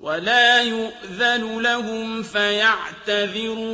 وَلَا يُؤْذَنُ لَهُمْ فَيَعْتَذِرُونَ